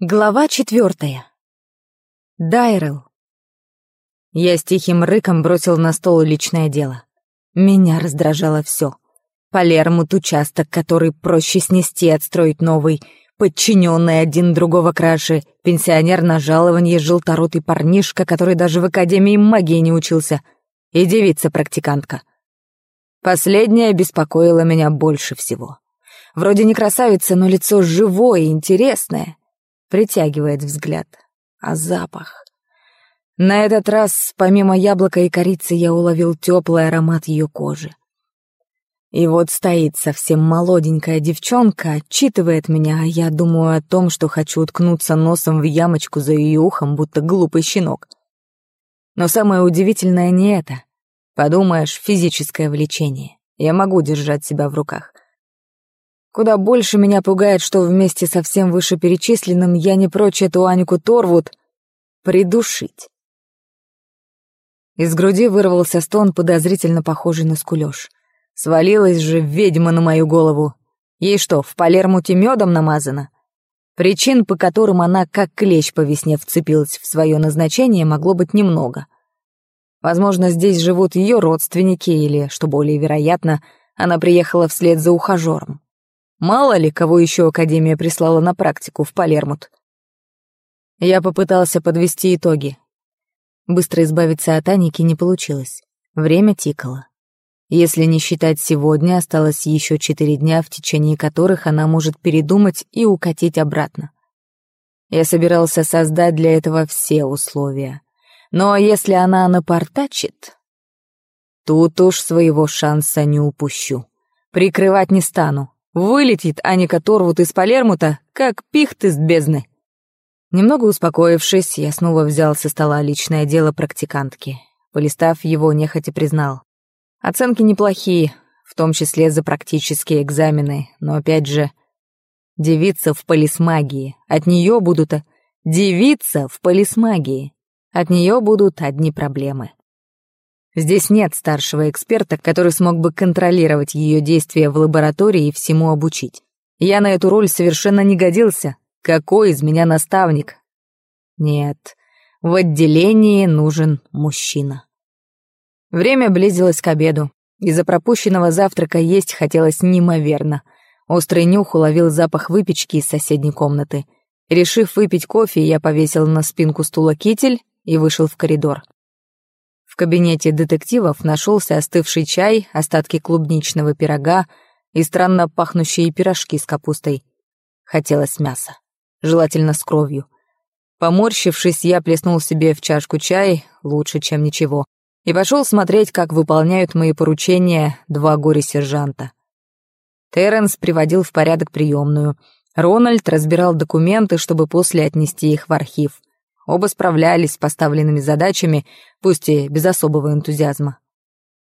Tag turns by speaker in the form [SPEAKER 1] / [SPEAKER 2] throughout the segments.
[SPEAKER 1] Глава четвертая. Дайрел. Я с тихим рыком бросил на стол личное дело. Меня раздражало все. Палермут участок, который проще снести и отстроить новый, подчиненный один другого краше, пенсионер на жалование, желторотый парнишка, который даже в Академии магии не учился, и девица-практикантка. Последняя беспокоила меня больше всего. Вроде не красавица, но лицо живое и интересное — притягивает взгляд. А запах... На этот раз, помимо яблока и корицы, я уловил теплый аромат ее кожи. И вот стоит совсем молоденькая девчонка, отчитывает меня, а я думаю о том, что хочу уткнуться носом в ямочку за ее ухом, будто глупый щенок. Но самое удивительное не это. Подумаешь, физическое влечение. Я могу держать себя в руках. Куда больше меня пугает, что вместе со всем вышеперечисленным я не прочь эту Анику Торвуд придушить. Из груди вырвался стон, подозрительно похожий на скулёж. Свалилась же ведьма на мою голову. Ей что, в Палермуте медом намазано? Причин, по которым она как клещ по весне вцепилась в свое назначение, могло быть немного. Возможно, здесь живут ее родственники или, что более вероятно, она приехала вслед за ухажером. Мало ли, кого еще Академия прислала на практику в Палермут. Я попытался подвести итоги. Быстро избавиться от Аники не получилось. Время тикало. Если не считать сегодня, осталось еще четыре дня, в течение которых она может передумать и укатить обратно. Я собирался создать для этого все условия. Но если она напортачит, тут уж своего шанса не упущу. Прикрывать не стану. Вылетит Аника Торвуд из Палермута, как пихт из бездны. Немного успокоившись, я снова взял со стола личное дело практикантки. Полистав его, нехотя признал. Оценки неплохие, в том числе за практические экзамены, но опять же, девица в полисмагии. От нее будут... Девица в полисмагии. От нее будут одни проблемы. Здесь нет старшего эксперта, который смог бы контролировать ее действия в лаборатории и всему обучить. Я на эту роль совершенно не годился. Какой из меня наставник? Нет, в отделении нужен мужчина. Время близилось к обеду. Из-за пропущенного завтрака есть хотелось неимоверно. Острый нюх уловил запах выпечки из соседней комнаты. Решив выпить кофе, я повесил на спинку стула китель и вышел в коридор. В кабинете детективов нашелся остывший чай, остатки клубничного пирога и странно пахнущие пирожки с капустой. Хотелось мяса, желательно с кровью. Поморщившись, я плеснул себе в чашку чай, лучше, чем ничего, и пошел смотреть, как выполняют мои поручения два горе-сержанта. Терренс приводил в порядок приемную. Рональд разбирал документы, чтобы после отнести их в архив — Оба справлялись с поставленными задачами, пусть и без особого энтузиазма.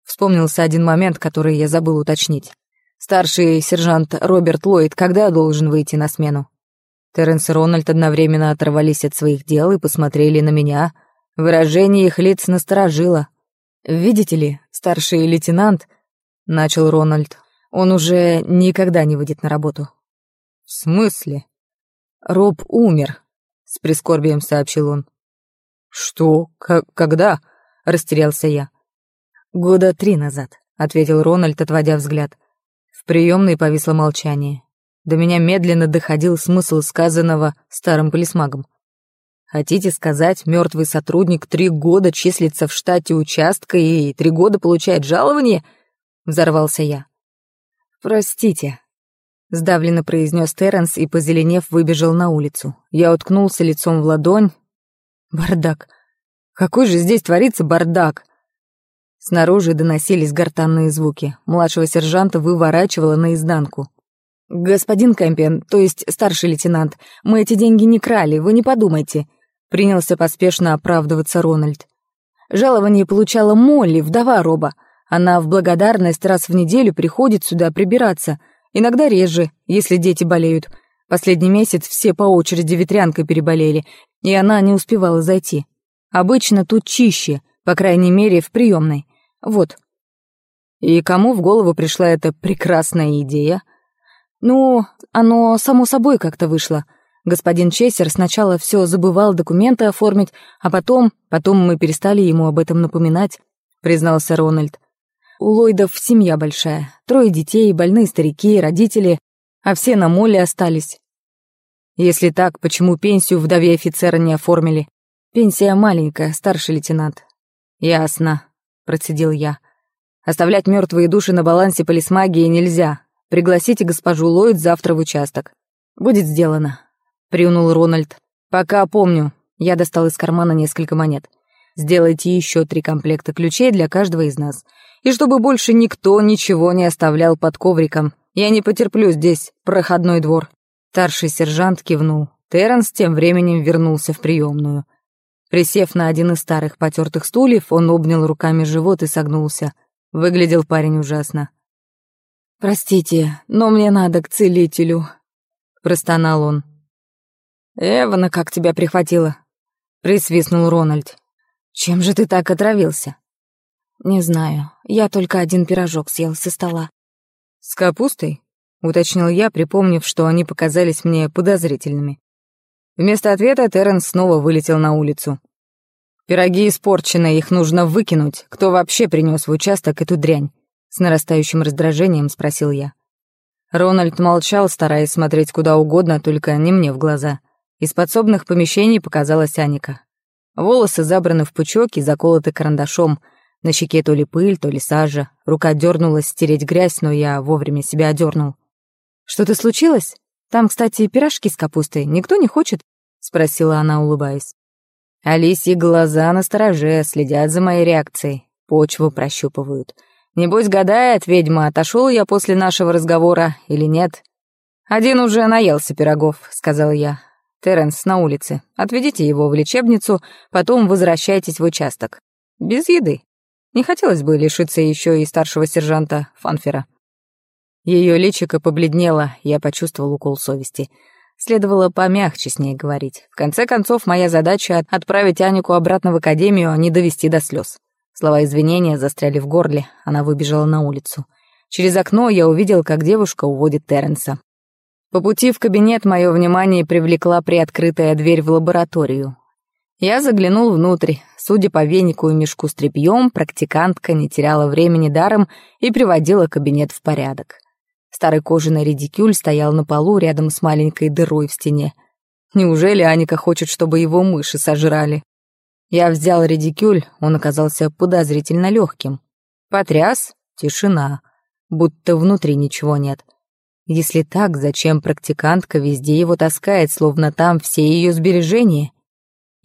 [SPEAKER 1] Вспомнился один момент, который я забыл уточнить. Старший сержант Роберт Ллойд когда должен выйти на смену? Терренс и Рональд одновременно оторвались от своих дел и посмотрели на меня. Выражение их лиц насторожило. «Видите ли, старший лейтенант...» — начал Рональд. «Он уже никогда не выйдет на работу». «В смысле?» «Роб умер», с прискорбием сообщил он. «Что? К когда?» — растерялся я. «Года три назад», — ответил Рональд, отводя взгляд. В приемной повисло молчание. До меня медленно доходил смысл сказанного старым полисмагом. «Хотите сказать, мертвый сотрудник три года числится в штате участка и три года получает жалование?» — взорвался я. «Простите», Сдавленно произнес Терренс и, позеленев, выбежал на улицу. Я уткнулся лицом в ладонь. Бардак. Какой же здесь творится бардак? Снаружи доносились гортанные звуки. Младшего сержанта выворачивало наизнанку. «Господин Кэмпион, то есть старший лейтенант, мы эти деньги не крали, вы не подумайте», — принялся поспешно оправдываться Рональд. «Жалование получала Молли, вдова Роба. Она в благодарность раз в неделю приходит сюда прибираться». Иногда реже, если дети болеют. Последний месяц все по очереди ветрянкой переболели, и она не успевала зайти. Обычно тут чище, по крайней мере, в приемной. Вот. И кому в голову пришла эта прекрасная идея? Ну, оно само собой как-то вышло. Господин Чессер сначала все забывал документы оформить, а потом, потом мы перестали ему об этом напоминать, признался Рональд. У Ллойдов семья большая. Трое детей, больные старики, родители. А все на моле остались. Если так, почему пенсию вдове офицера не оформили? Пенсия маленькая, старший лейтенант. Ясно, процедил я. Оставлять мертвые души на балансе полисмагии нельзя. Пригласите госпожу Ллойд завтра в участок. Будет сделано, приунул Рональд. Пока помню. Я достал из кармана несколько монет. Сделайте еще три комплекта ключей для каждого из нас и чтобы больше никто ничего не оставлял под ковриком. Я не потерплю здесь проходной двор». Старший сержант кивнул. Терренс тем временем вернулся в приемную. Присев на один из старых потертых стульев, он обнял руками живот и согнулся. Выглядел парень ужасно. «Простите, но мне надо к целителю», — простонал он. «Эвана, как тебя прихватило?» — присвистнул Рональд. «Чем же ты так отравился?» Не знаю. Я только один пирожок съел со стола. С капустой? Уточнил я, припомнив, что они показались мне подозрительными. Вместо ответа Терренс снова вылетел на улицу. «Пироги испорчены, их нужно выкинуть. Кто вообще принес в участок эту дрянь?» С нарастающим раздражением спросил я. Рональд молчал, стараясь смотреть куда угодно, только не мне в глаза. Из подсобных помещений показалась Аника. Волосы забраны в пучок и заколоты карандашом — на щеке то ли пыль, то ли сажа. Рука дернулась стереть грязь, но я вовремя себя одернул. «Что-то случилось? Там, кстати, пирожки с капустой. Никто не хочет?» — спросила она, улыбаясь. Алисе глаза на стороже, следят за моей реакцией. Почву прощупывают. Небось, гадает ведьма, отошел я после нашего разговора или нет. «Один уже наелся пирогов», — сказал я. «Терренс на улице. Отведите его в лечебницу, потом возвращайтесь в участок». «Без еды», не хотелось бы лишиться еще и старшего сержанта Фанфера. Ее личико побледнело, я почувствовал укол совести. Следовало помягче с ней говорить. В конце концов, моя задача — отправить Анику обратно в академию, а не довести до слез. Слова извинения застряли в горле, она выбежала на улицу. Через окно я увидел, как девушка уводит Терренса. По пути в кабинет мое внимание привлекла приоткрытая дверь в лабораторию. Я заглянул внутрь. Судя по венику и мешку с тряпьем, практикантка не теряла времени даром и приводила кабинет в порядок. Старый кожаный редикюль стоял на полу рядом с маленькой дырой в стене. Неужели Аника хочет, чтобы его мыши сожрали? Я взял редикюль, он оказался подозрительно легким. Потряс — тишина, будто внутри ничего нет. Если так, зачем практикантка везде его таскает, словно там все ее сбережения?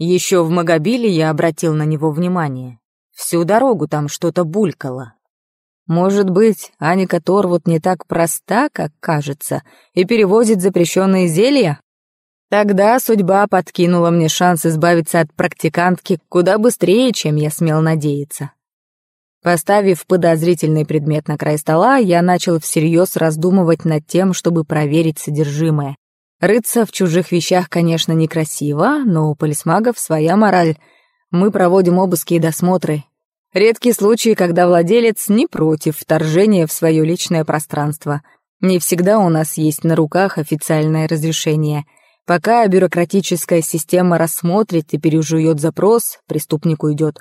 [SPEAKER 1] Еще в Магобиле я обратил на него внимание. Всю дорогу там что-то булькало. Может быть, Аника Торвуд не так проста, как кажется, и перевозит запрещенные зелья? Тогда судьба подкинула мне шанс избавиться от практикантки куда быстрее, чем я смел надеяться. Поставив подозрительный предмет на край стола, я начал всерьез раздумывать над тем, чтобы проверить содержимое. Рыться в чужих вещах, конечно, некрасиво, но у полисмагов своя мораль. Мы проводим обыски и досмотры. Редкие случаи, когда владелец не против вторжения в свое личное пространство. Не всегда у нас есть на руках официальное разрешение. Пока бюрократическая система рассмотрит и пережует запрос, преступник уйдет.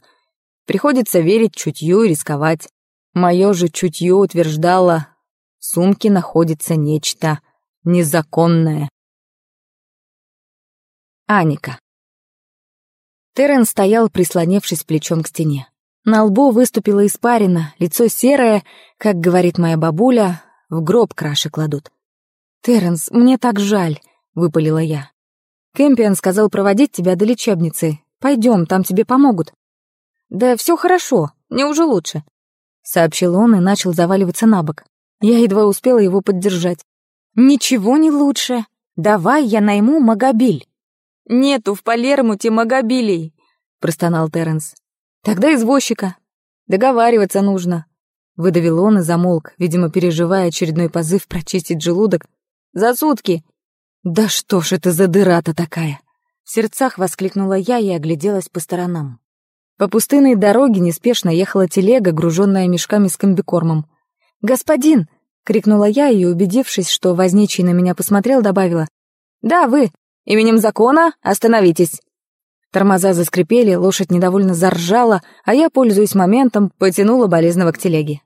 [SPEAKER 1] Приходится верить чутью и рисковать. Мое же чутье утверждало, в сумке находится нечто незаконное. Аника. Террен стоял, прислонившись плечом к стене. На лбу выступила испарина, лицо серое, как говорит моя бабуля, в гроб краши кладут. «Терренс, мне так жаль», — выпалила я. «Кэмпион сказал проводить тебя до лечебницы. Пойдем, там тебе помогут». «Да все хорошо, мне уже лучше», — сообщил он и начал заваливаться на бок. Я едва успела его поддержать. «Ничего не лучше. Давай я найму Магобиль». «Нету в Палермуте магобилей», — простонал Терренс. «Тогда извозчика. Договариваться нужно», — выдавил он и замолк, видимо, переживая очередной позыв прочистить желудок. «За сутки». «Да что ж это за дыра-то такая?» В сердцах воскликнула я и огляделась по сторонам. По пустынной дороге неспешно ехала телега, груженная мешками с комбикормом. «Господин!» — крикнула я и, убедившись, что возничий на меня посмотрел, добавила. «Да, вы! именем закона остановитесь!» Тормоза заскрипели, лошадь недовольно заржала, а я, пользуясь моментом, потянула болезного к телеге.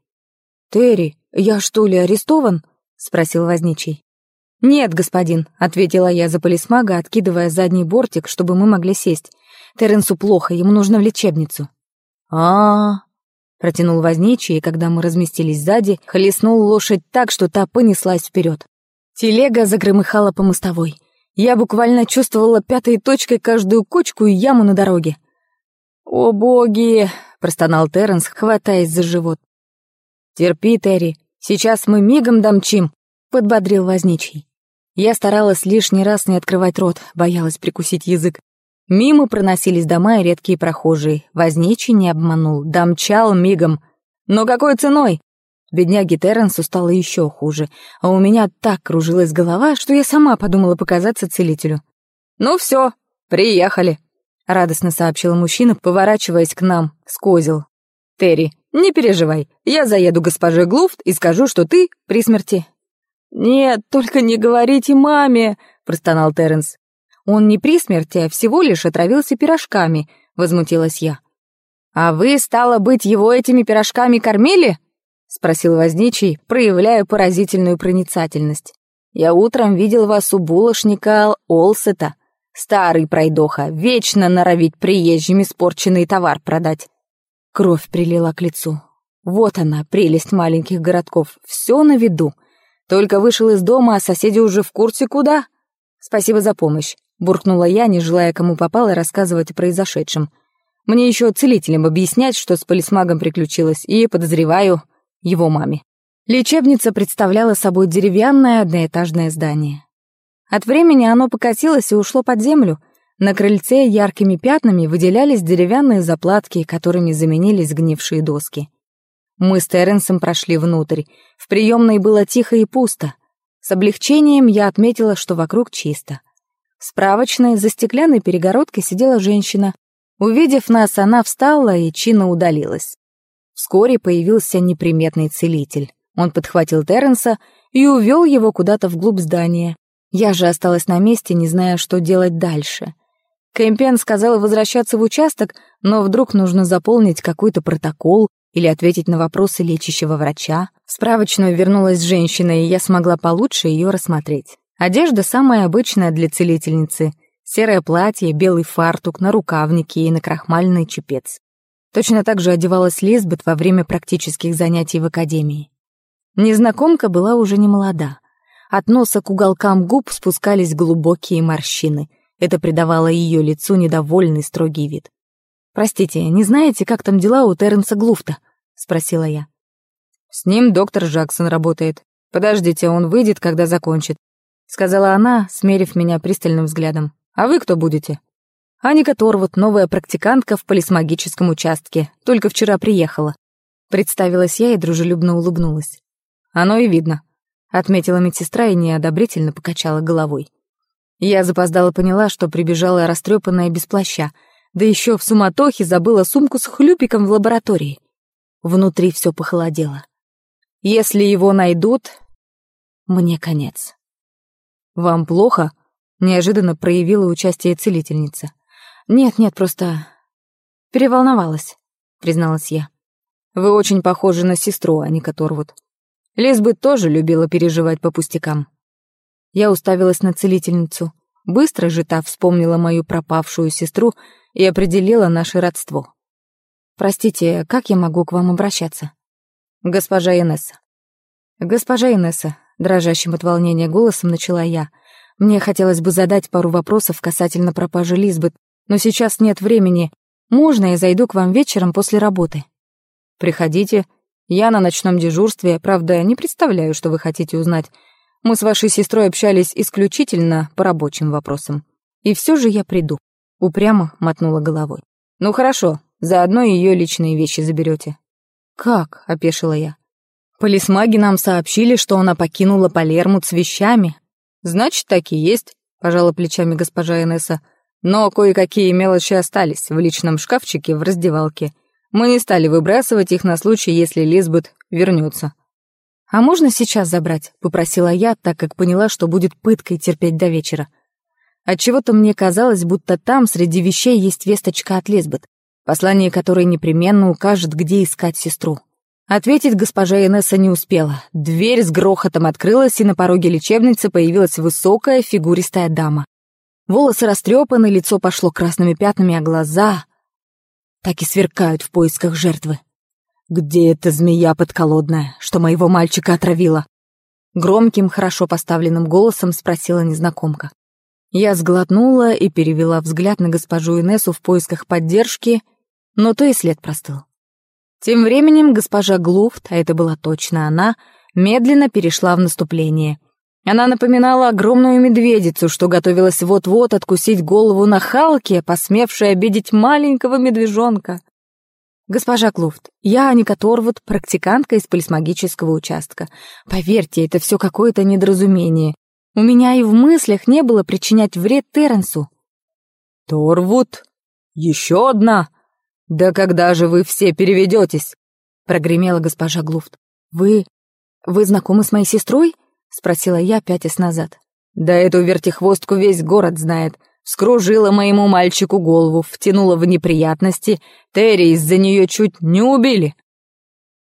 [SPEAKER 1] «Терри, я что ли арестован?» — спросил возничий. «Нет, господин», — ответила я за полисмага, откидывая задний бортик, чтобы мы могли сесть. «Терренсу плохо, ему нужно в лечебницу». А -а -а протянул возничий, и когда мы разместились сзади, хлестнул лошадь так, что та понеслась вперед. Телега загромыхала по мостовой. Я буквально чувствовала пятой точкой каждую кочку и яму на дороге. «О, боги!» — простонал Терренс, хватаясь за живот. «Терпи, Терри, сейчас мы мигом домчим!» — подбодрил возничий. Я старалась лишний раз не открывать рот, боялась прикусить язык. Мимо проносились дома и редкие прохожие. Возничий не обманул, домчал мигом. «Но какой ценой? Бедняге Терренсу стало еще хуже, а у меня так кружилась голова, что я сама подумала показаться целителю. «Ну все, приехали», — радостно сообщил мужчина, поворачиваясь к нам, скозил. «Терри, не переживай, я заеду госпоже Глуфт и скажу, что ты при смерти». «Нет, только не говорите маме», — простонал Терренс. «Он не при смерти, а всего лишь отравился пирожками», — возмутилась я. «А вы, стало быть, его этими пирожками кормили?» — спросил возничий, проявляя поразительную проницательность. «Я утром видел вас у булочника Олсета. Старый пройдоха, вечно норовить приезжим испорченный товар продать». Кровь прилила к лицу. Вот она, прелесть маленьких городков, все на виду. Только вышел из дома, а соседи уже в курсе куда. «Спасибо за помощь», — буркнула я, не желая кому попало рассказывать о произошедшем. «Мне еще целителям объяснять, что с полисмагом приключилось, и подозреваю...» его маме. Лечебница представляла собой деревянное одноэтажное здание. От времени оно покатилось и ушло под землю. На крыльце яркими пятнами выделялись деревянные заплатки, которыми заменились гнившие доски. Мы с Терренсом прошли внутрь. В приемной было тихо и пусто. С облегчением я отметила, что вокруг чисто. В справочной за стеклянной перегородкой сидела женщина. Увидев нас, она встала и чинно удалилась. Вскоре появился неприметный целитель. Он подхватил Терренса и увел его куда-то вглубь здания. Я же осталась на месте, не зная, что делать дальше. Кэмпиан сказал возвращаться в участок, но вдруг нужно заполнить какой-то протокол или ответить на вопросы лечащего врача. В справочную вернулась женщина, и я смогла получше ее рассмотреть. Одежда самая обычная для целительницы. Серое платье, белый фартук, на рукавнике и на накрахмальный чепец. Точно так же одевалась Лизбет во время практических занятий в академии. Незнакомка была уже не молода. От носа к уголкам губ спускались глубокие морщины. Это придавало ее лицу недовольный строгий вид. «Простите, не знаете, как там дела у Терренса Глуфта?» — спросила я. «С ним доктор Джаксон работает. Подождите, он выйдет, когда закончит», — сказала она, смерив меня пристальным взглядом. «А вы кто будете?» Аника Торвуд, новая практикантка в полисмагическом участке, только вчера приехала. Представилась я и дружелюбно улыбнулась. «Оно и видно», — отметила медсестра и неодобрительно покачала головой. Я запоздала поняла, что прибежала растрепанная без плаща, да еще в суматохе забыла сумку с хлюпиком в лаборатории. Внутри все похолодело. «Если его найдут, мне конец». «Вам плохо?» — неожиданно проявила участие целительница. «Нет-нет, просто переволновалась», — призналась я. «Вы очень похожи на сестру, а не Которвуд. Лизбет тоже любила переживать по пустякам». Я уставилась на целительницу. Быстро же та вспомнила мою пропавшую сестру и определила наше родство. «Простите, как я могу к вам обращаться?» «Госпожа Инесса». «Госпожа Инесса», — дрожащим от волнения голосом начала я. «Мне хотелось бы задать пару вопросов касательно пропажи Лизбет, но сейчас нет времени. Можно я зайду к вам вечером после работы?» «Приходите. Я на ночном дежурстве, правда, не представляю, что вы хотите узнать. Мы с вашей сестрой общались исключительно по рабочим вопросам. И все же я приду», — упрямо мотнула головой. «Ну хорошо, заодно ее личные вещи заберете». «Как?» — опешила я. «Полисмаги нам сообщили, что она покинула Палерму с вещами». «Значит, так и есть», — пожала плечами госпожа Энесса. Но кое-какие мелочи остались в личном шкафчике в раздевалке. Мы не стали выбрасывать их на случай, если Лизбет вернется. «А можно сейчас забрать?» — попросила я, так как поняла, что будет пыткой терпеть до вечера. Отчего-то мне казалось, будто там среди вещей есть весточка от Лизбет, послание которой непременно укажет, где искать сестру. Ответить госпожа Инесса не успела. Дверь с грохотом открылась, и на пороге лечебницы появилась высокая фигуристая дама. Волосы растрепаны, лицо пошло красными пятнами, а глаза так и сверкают в поисках жертвы. «Где эта змея подколодная, что моего мальчика отравила?» Громким, хорошо поставленным голосом спросила незнакомка. Я сглотнула и перевела взгляд на госпожу Инессу в поисках поддержки, но то и след простыл. Тем временем госпожа Глуфт, а это была точно она, медленно перешла в наступление. Она напоминала огромную медведицу, что готовилась вот-вот откусить голову на Халке, посмевшей обидеть маленького медвежонка. «Госпожа Клуфт, я Аника Торвуд, практикантка из полисмагического участка. Поверьте, это все какое-то недоразумение. У меня и в мыслях не было причинять вред Терренсу».
[SPEAKER 2] «Торвуд? Еще одна? Да когда же вы все переведетесь?» — прогремела госпожа Глуфт.
[SPEAKER 1] «Вы... вы знакомы с моей сестрой?» спросила я, пятясь назад.
[SPEAKER 2] «Да эту вертихвостку весь город знает. Скружила моему мальчику голову, втянула в неприятности. Терри из-за нее чуть не убили».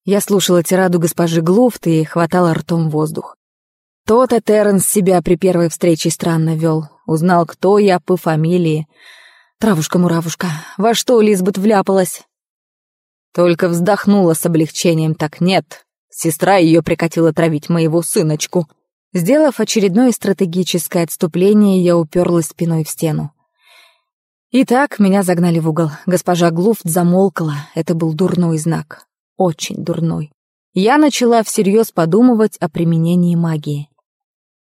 [SPEAKER 1] Я слушала тираду госпожи Глуфт и хватала ртом воздух. То-то Терренс себя при первой встрече странно вел. Узнал, кто я по фамилии. Травушка-муравушка, во что Лизбет вляпалась?
[SPEAKER 2] Только вздохнула с облегчением, так нет, Сестра ее прикатила травить моего сыночку.
[SPEAKER 1] Сделав очередное стратегическое отступление, я уперлась спиной в стену. Итак, меня загнали в угол. Госпожа Глуфт замолкла. Это был дурной знак. Очень дурной. Я начала всерьез подумывать о применении магии.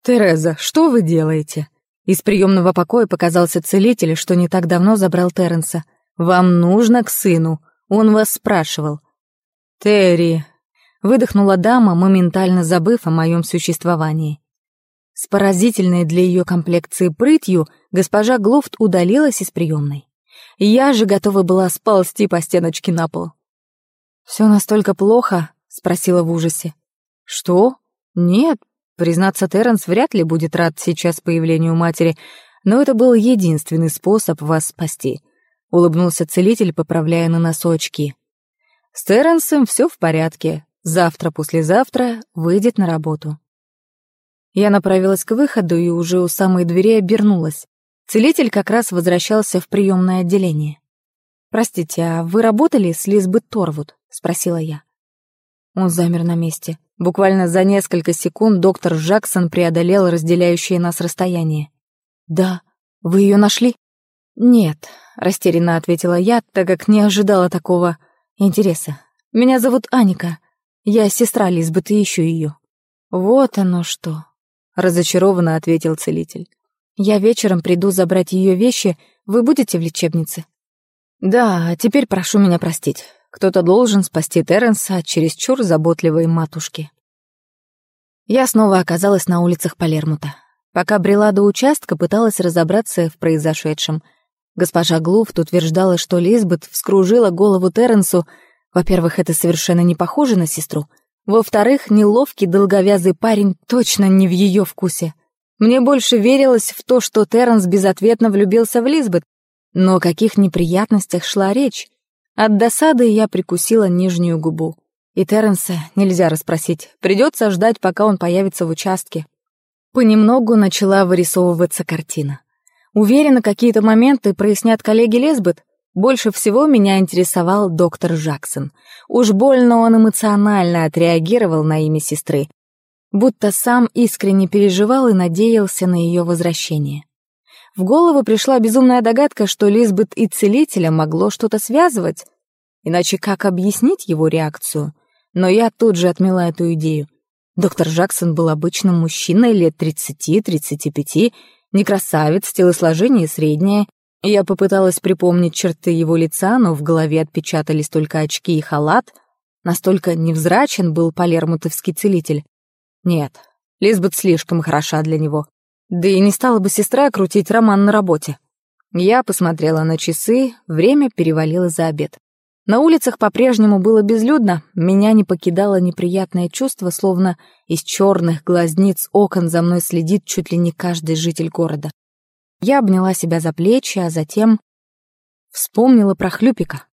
[SPEAKER 2] «Тереза, что вы делаете?» Из приемного покоя показался целитель, что не так давно забрал Терренса. «Вам нужно к сыну. Он вас спрашивал».
[SPEAKER 1] «Терри, выдохнула дама, моментально забыв о моем существовании. С поразительной для ее комплекции прытью госпожа Глофт удалилась из приемной. Я же готова была сползти по стеночке на пол. «Все настолько плохо?» — спросила в ужасе. «Что? Нет, признаться, Терренс вряд ли будет рад сейчас появлению матери, но это был единственный способ вас спасти», — улыбнулся целитель, поправляя на носу «С Терренсом все в порядке. Завтра, послезавтра выйдет на работу. Я направилась к выходу и уже у самой двери обернулась. Целитель как раз возвращался в приемное отделение. «Простите, а вы работали с Лизбет Торвуд?» — спросила я. Он замер на месте. Буквально за несколько секунд доктор Джексон преодолел разделяющее нас расстояние. «Да, вы ее нашли?» «Нет», — растерянно ответила я, так как не ожидала такого интереса. «Меня зовут Аника». Я сестра Лизбет и ищу ее». «Вот оно что», — разочарованно ответил целитель. «Я вечером приду забрать ее вещи. Вы будете в лечебнице?» «Да, а теперь прошу меня простить. Кто-то должен спасти Терренса от чересчур заботливой матушки». Я снова оказалась на улицах Палермута. Пока брела до участка, пыталась разобраться в произошедшем. Госпожа Глуфт утверждала, что Лизбет вскружила голову Терренсу, Во-первых, это совершенно не похоже на сестру. Во-вторых, неловкий долговязый парень точно не в ее вкусе. Мне больше верилось в то, что Терренс безответно влюбился в Лизбет, но о каких неприятностях шла речь? От досады я прикусила нижнюю губу. И Терренса нельзя расспросить, придется ждать, пока он появится в участке. Понемногу начала вырисовываться картина. Уверена, какие-то моменты прояснят коллеги Лизбет? Больше всего меня интересовал доктор Жаксон. Уж больно он эмоционально отреагировал на имя сестры, будто сам искренне переживал и надеялся на ее возвращение. В голову пришла безумная догадка, что Лизбет и целителя могло что-то связывать, иначе как объяснить его реакцию? Но я тут же отмела эту идею. Доктор Жаксон был обычным мужчиной лет 30-35, не красавец, телосложение среднее, я попыталась припомнить черты его лица, но в голове отпечатались только очки и халат. Настолько невзрачен был полермутовский целитель. Нет, Лизбет слишком хороша для него. Да и не стала бы сестра крутить роман на работе. Я посмотрела на часы, время перевалило за обед. На улицах по-прежнему было безлюдно, меня не покидало неприятное чувство, словно из черных глазниц окон за мной следит чуть ли не каждый житель города.
[SPEAKER 2] Я обняла себя за плечи, а затем вспомнила про Хлюпика.